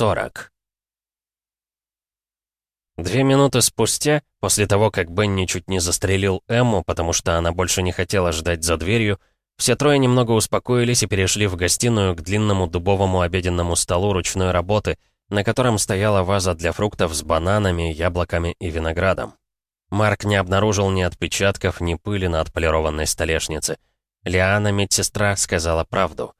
40 Две минуты спустя, после того, как Бенни чуть не застрелил Эмму, потому что она больше не хотела ждать за дверью, все трое немного успокоились и перешли в гостиную к длинному дубовому обеденному столу ручной работы, на котором стояла ваза для фруктов с бананами, яблоками и виноградом. Марк не обнаружил ни отпечатков, ни пыли на отполированной столешнице. Лиана, медсестра, сказала правду.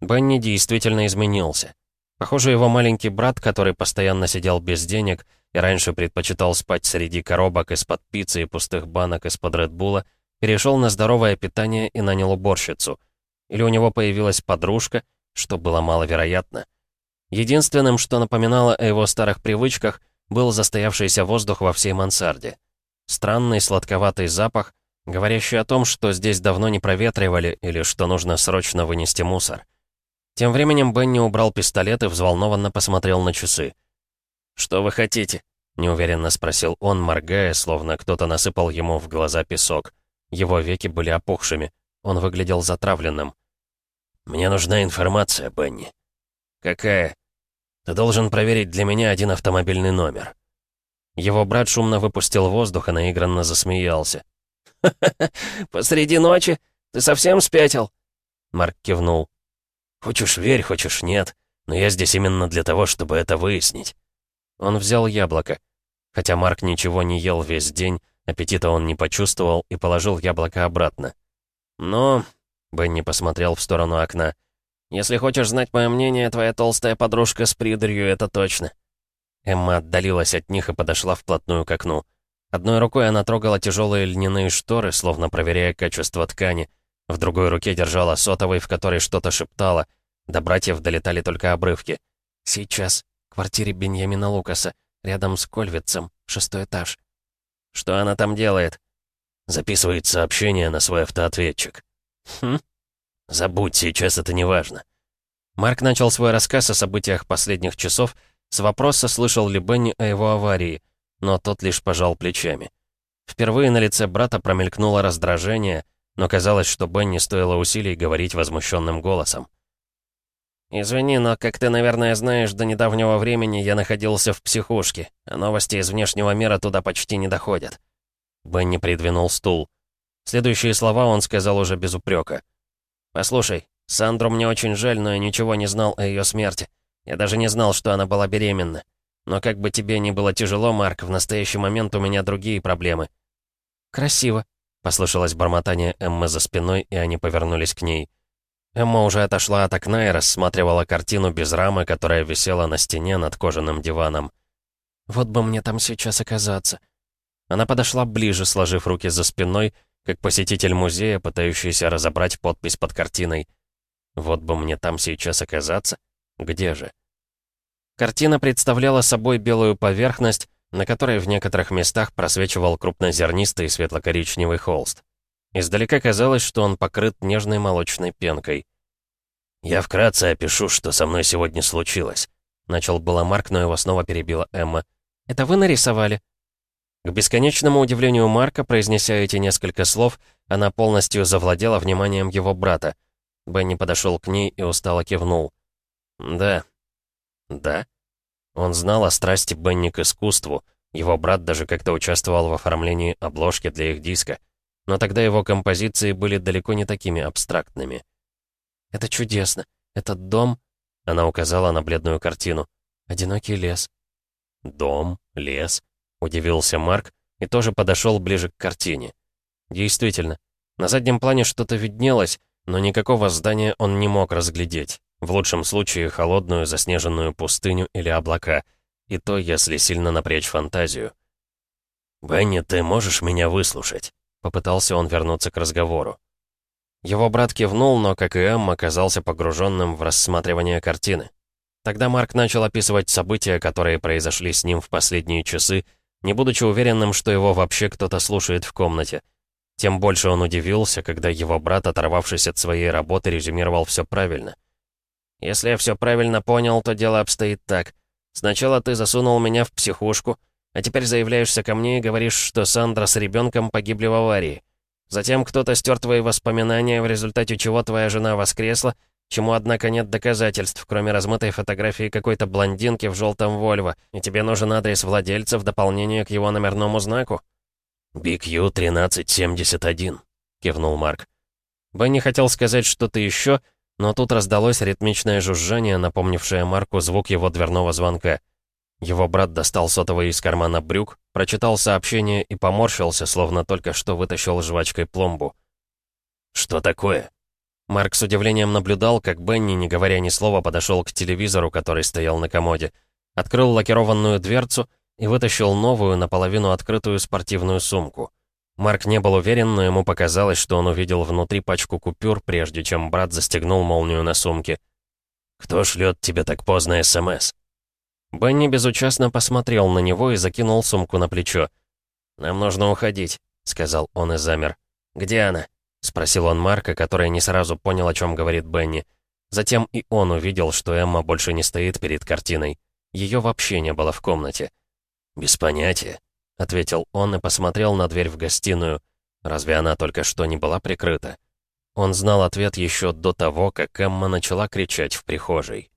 Бенни действительно изменился. Похоже, его маленький брат, который постоянно сидел без денег и раньше предпочитал спать среди коробок из-под пиццы и пустых банок из-под Редбула, перешел на здоровое питание и нанял уборщицу. Или у него появилась подружка, что было маловероятно. Единственным, что напоминало о его старых привычках, был застоявшийся воздух во всей мансарде. Странный сладковатый запах, говорящий о том, что здесь давно не проветривали или что нужно срочно вынести мусор. Тем временем Бенни убрал пистолет и взволнованно посмотрел на часы. «Что вы хотите?» — неуверенно спросил он, моргая, словно кто-то насыпал ему в глаза песок. Его веки были опухшими. Он выглядел затравленным. «Мне нужна информация, Бенни». «Какая?» «Ты должен проверить для меня один автомобильный номер». Его брат шумно выпустил воздух и наигранно засмеялся. «Ха-ха-ха! Посреди ночи? Ты совсем спятил?» Марк кивнул. Хочешь верь, хочешь нет, но я здесь именно для того, чтобы это выяснить». Он взял яблоко. Хотя Марк ничего не ел весь день, аппетита он не почувствовал и положил яблоко обратно. «Но...» — Бенни посмотрел в сторону окна. «Если хочешь знать мое мнение, твоя толстая подружка с придрью, это точно». Эмма отдалилась от них и подошла вплотную к окну. Одной рукой она трогала тяжелые льняные шторы, словно проверяя качество ткани, в другой руке держала сотовый, в которой что-то шептала. До братьев долетали только обрывки. «Сейчас. В квартире Беньямина Лукаса. Рядом с Кольвицем. Шестой этаж». «Что она там делает?» Записывает сообщение на свой автоответчик. «Хм? Забудь, сейчас это не важно». Марк начал свой рассказ о событиях последних часов, с вопроса, слышал ли Бенни о его аварии, но тот лишь пожал плечами. Впервые на лице брата промелькнуло раздражение — но казалось, что Бенни стоило усилий говорить возмущенным голосом. «Извини, но, как ты, наверное, знаешь, до недавнего времени я находился в психушке, а новости из внешнего мира туда почти не доходят». Бенни придвинул стул. Следующие слова он сказал уже без упрека. «Послушай, Сандру мне очень жаль, но я ничего не знал о ее смерти. Я даже не знал, что она была беременна. Но как бы тебе ни было тяжело, Марк, в настоящий момент у меня другие проблемы». «Красиво», Послышалось бормотание Эммы за спиной, и они повернулись к ней. Эмма уже отошла от окна и рассматривала картину без рамы, которая висела на стене над кожаным диваном. «Вот бы мне там сейчас оказаться». Она подошла ближе, сложив руки за спиной, как посетитель музея, пытающийся разобрать подпись под картиной. «Вот бы мне там сейчас оказаться? Где же?» Картина представляла собой белую поверхность, на которой в некоторых местах просвечивал крупнозернистый светло-коричневый холст. Издалека казалось, что он покрыт нежной молочной пенкой. «Я вкратце опишу, что со мной сегодня случилось», — начал было Марк, но его снова перебила Эмма. «Это вы нарисовали?» К бесконечному удивлению Марка, произнеся эти несколько слов, она полностью завладела вниманием его брата. Бенни подошел к ней и устало кивнул. «Да». «Да?» Он знал о страсти Бенни к искусству. Его брат даже как-то участвовал в оформлении обложки для их диска. Но тогда его композиции были далеко не такими абстрактными. «Это чудесно. Этот дом...» Она указала на бледную картину. «Одинокий лес». «Дом? Лес?» Удивился Марк и тоже подошел ближе к картине. Действительно, на заднем плане что-то виднелось, но никакого здания он не мог разглядеть. В лучшем случае холодную заснеженную пустыню или облака. И то, если сильно напрячь фантазию. «Бенни, ты можешь меня выслушать?» Попытался он вернуться к разговору. Его брат кивнул, но, как и Эм, оказался погруженным в рассматривание картины. Тогда Марк начал описывать события, которые произошли с ним в последние часы, не будучи уверенным, что его вообще кто-то слушает в комнате. Тем больше он удивился, когда его брат, оторвавшись от своей работы, резюмировал все правильно — если я все правильно понял, то дело обстоит так. Сначала ты засунул меня в психушку, а теперь заявляешься ко мне и говоришь, что Сандра с ребенком погибли в аварии. Затем кто-то стер твои воспоминания, в результате чего твоя жена воскресла, чему, однако, нет доказательств, кроме размытой фотографии какой-то блондинки в желтом Вольво, и тебе нужен адрес владельца в дополнение к его номерному знаку?» «Биг Ю 1371», — кивнул Марк. Бенни хотел сказать что-то еще, но тут раздалось ритмичное жужжание, напомнившее Марку звук его дверного звонка. Его брат достал сотовый из кармана брюк, прочитал сообщение и поморщился, словно только что вытащил жвачкой пломбу. «Что такое?» Марк с удивлением наблюдал, как Бенни, не говоря ни слова, подошел к телевизору, который стоял на комоде, открыл лакированную дверцу и вытащил новую, наполовину открытую спортивную сумку. Марк не был уверен, но ему показалось, что он увидел внутри пачку купюр, прежде чем брат застегнул молнию на сумке. «Кто шлет тебе так поздно СМС?» Бенни безучастно посмотрел на него и закинул сумку на плечо. «Нам нужно уходить», — сказал он и замер. «Где она?» — спросил он Марка, который не сразу понял, о чем говорит Бенни. Затем и он увидел, что Эмма больше не стоит перед картиной. Ее вообще не было в комнате. «Без понятия», — ответил он и посмотрел на дверь в гостиную. Разве она только что не была прикрыта? Он знал ответ еще до того, как Эмма начала кричать в прихожей.